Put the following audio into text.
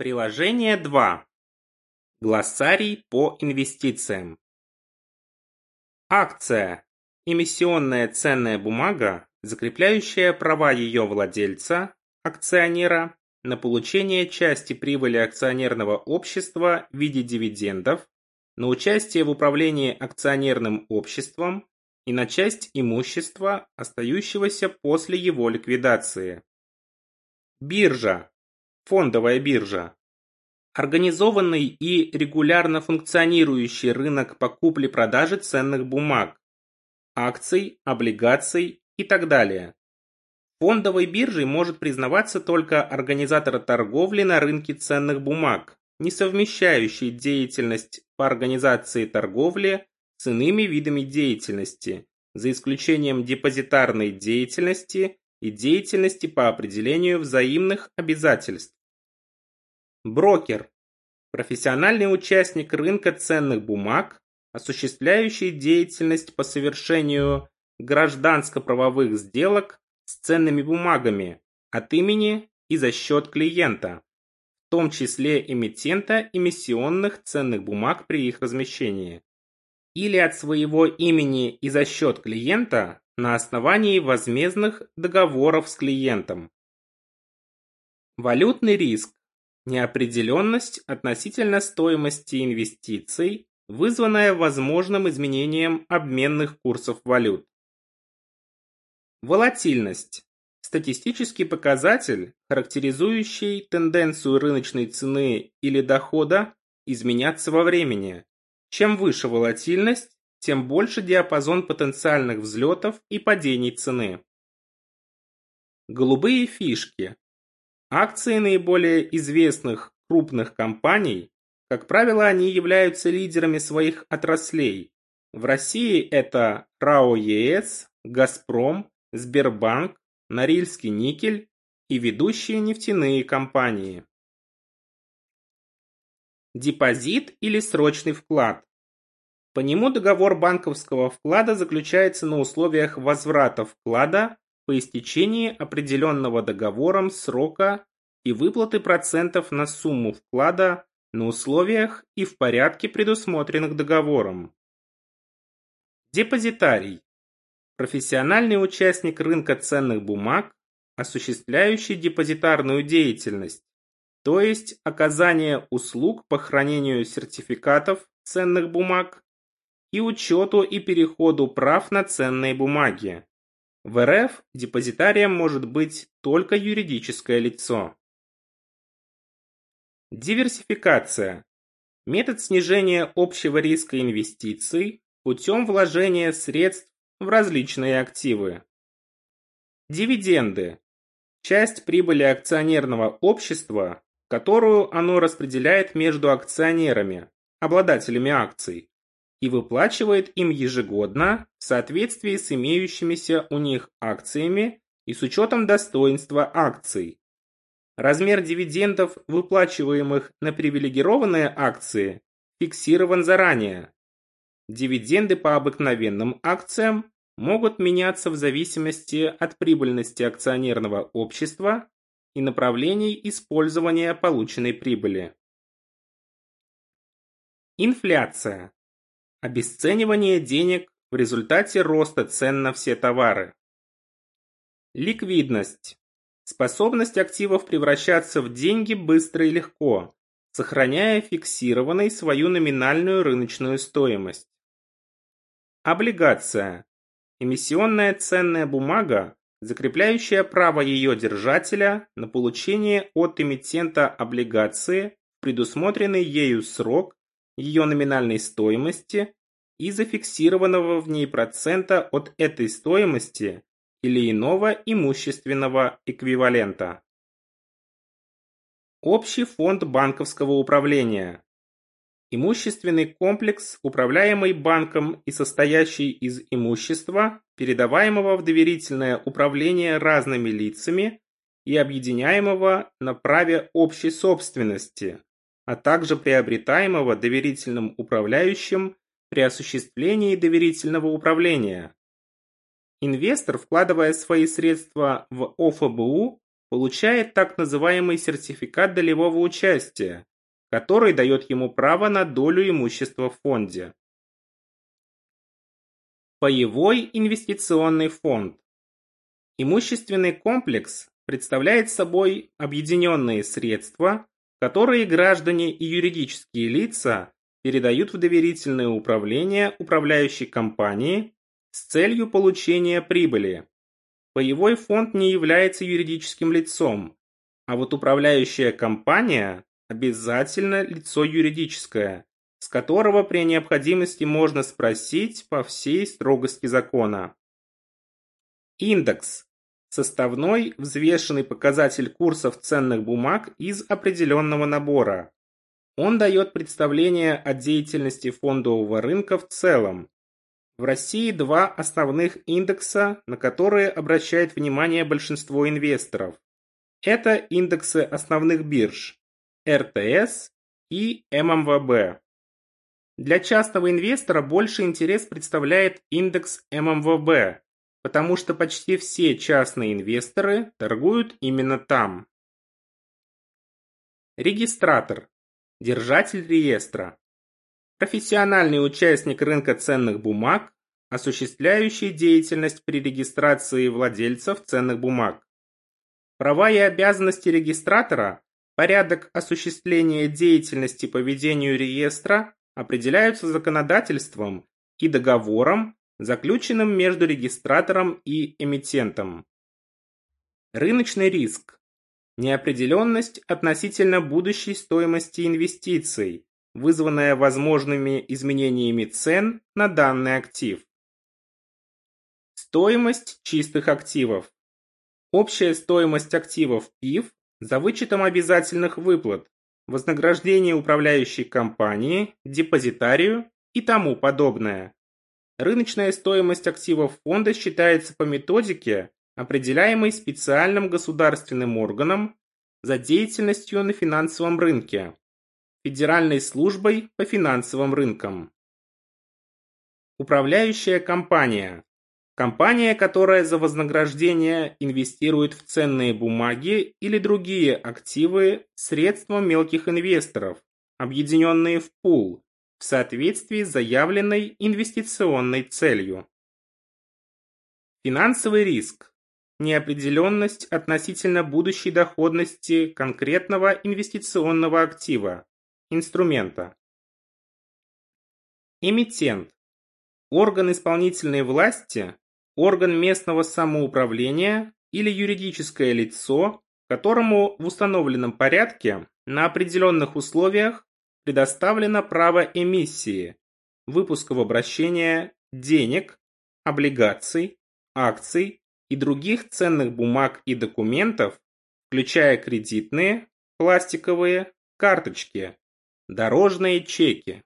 Приложение 2. Глоссарий по инвестициям. Акция – эмиссионная ценная бумага, закрепляющая права ее владельца, акционера, на получение части прибыли акционерного общества в виде дивидендов, на участие в управлении акционерным обществом и на часть имущества, остающегося после его ликвидации. Биржа. Фондовая биржа. Организованный и регулярно функционирующий рынок по купле-продаже ценных бумаг, акций, облигаций и так далее. Фондовой биржей может признаваться только организатор торговли на рынке ценных бумаг, не совмещающий деятельность по организации торговли с иными видами деятельности, за исключением депозитарной деятельности и деятельности по определению взаимных обязательств. Брокер – профессиональный участник рынка ценных бумаг, осуществляющий деятельность по совершению гражданско-правовых сделок с ценными бумагами от имени и за счет клиента, в том числе эмитента эмиссионных ценных бумаг при их размещении, или от своего имени и за счет клиента на основании возмездных договоров с клиентом. Валютный риск – неопределенность относительно стоимости инвестиций, вызванная возможным изменением обменных курсов валют. Волатильность – статистический показатель, характеризующий тенденцию рыночной цены или дохода изменяться во времени. Чем выше волатильность, тем больше диапазон потенциальных взлетов и падений цены. Голубые фишки. Акции наиболее известных крупных компаний, как правило, они являются лидерами своих отраслей. В России это РАО ЕС, Газпром, Сбербанк, Норильский никель и ведущие нефтяные компании. Депозит или срочный вклад. По нему договор банковского вклада заключается на условиях возврата вклада по истечении определенного договором срока и выплаты процентов на сумму вклада на условиях и в порядке, предусмотренных договором. Депозитарий профессиональный участник рынка ценных бумаг, осуществляющий депозитарную деятельность, то есть оказание услуг по хранению сертификатов ценных бумаг и учету и переходу прав на ценные бумаги. В РФ депозитарием может быть только юридическое лицо. Диверсификация. Метод снижения общего риска инвестиций путем вложения средств в различные активы. Дивиденды. Часть прибыли акционерного общества, которую оно распределяет между акционерами, обладателями акций, и выплачивает им ежегодно в соответствии с имеющимися у них акциями и с учетом достоинства акций. Размер дивидендов, выплачиваемых на привилегированные акции, фиксирован заранее. Дивиденды по обыкновенным акциям могут меняться в зависимости от прибыльности акционерного общества и направлений использования полученной прибыли. Инфляция. Обесценивание денег в результате роста цен на все товары. Ликвидность. Способность активов превращаться в деньги быстро и легко, сохраняя фиксированной свою номинальную рыночную стоимость. Облигация. Эмиссионная ценная бумага, закрепляющая право ее держателя на получение от эмитента облигации предусмотренный ею срок ее номинальной стоимости и зафиксированного в ней процента от этой стоимости или иного имущественного эквивалента. Общий фонд банковского управления Имущественный комплекс, управляемый банком и состоящий из имущества, передаваемого в доверительное управление разными лицами и объединяемого на праве общей собственности, а также приобретаемого доверительным управляющим при осуществлении доверительного управления. Инвестор, вкладывая свои средства в ОФБУ, получает так называемый сертификат долевого участия, который дает ему право на долю имущества в фонде. Паевой инвестиционный фонд. Имущественный комплекс представляет собой объединенные средства, которые граждане и юридические лица передают в доверительное управление управляющей компании с целью получения прибыли. Паевой фонд не является юридическим лицом, а вот управляющая компания обязательно лицо юридическое, с которого при необходимости можно спросить по всей строгости закона. Индекс – составной взвешенный показатель курсов ценных бумаг из определенного набора. Он дает представление о деятельности фондового рынка в целом, в России два основных индекса, на которые обращает внимание большинство инвесторов. Это индексы основных бирж РТС и ММВБ. Для частного инвестора больше интерес представляет индекс ММВБ, потому что почти все частные инвесторы торгуют именно там. Регистратор. Держатель реестра. Профессиональный участник рынка ценных бумаг, осуществляющий деятельность при регистрации владельцев ценных бумаг. Права и обязанности регистратора, порядок осуществления деятельности по ведению реестра определяются законодательством и договором, заключенным между регистратором и эмитентом. Рыночный риск. Неопределенность относительно будущей стоимости инвестиций, вызванная возможными изменениями цен на данный актив. Стоимость чистых активов. Общая стоимость активов ПИФ за вычетом обязательных выплат, вознаграждение управляющей компании, депозитарию и тому подобное. Рыночная стоимость активов фонда считается по методике, определяемой специальным государственным органом за деятельностью на финансовом рынке, Федеральной службой по финансовым рынкам. Управляющая компания. Компания, которая за вознаграждение инвестирует в ценные бумаги или другие активы средства мелких инвесторов, объединенные в пул, в соответствии с заявленной инвестиционной целью. Финансовый риск. Неопределенность относительно будущей доходности конкретного инвестиционного актива, инструмента. Эмитент. Орган исполнительной власти, орган местного самоуправления или юридическое лицо, которому в установленном порядке на определенных условиях предоставлено право эмиссии, выпуска в обращение денег, облигаций, акций и других ценных бумаг и документов, включая кредитные, пластиковые, карточки, Дорожные чеки.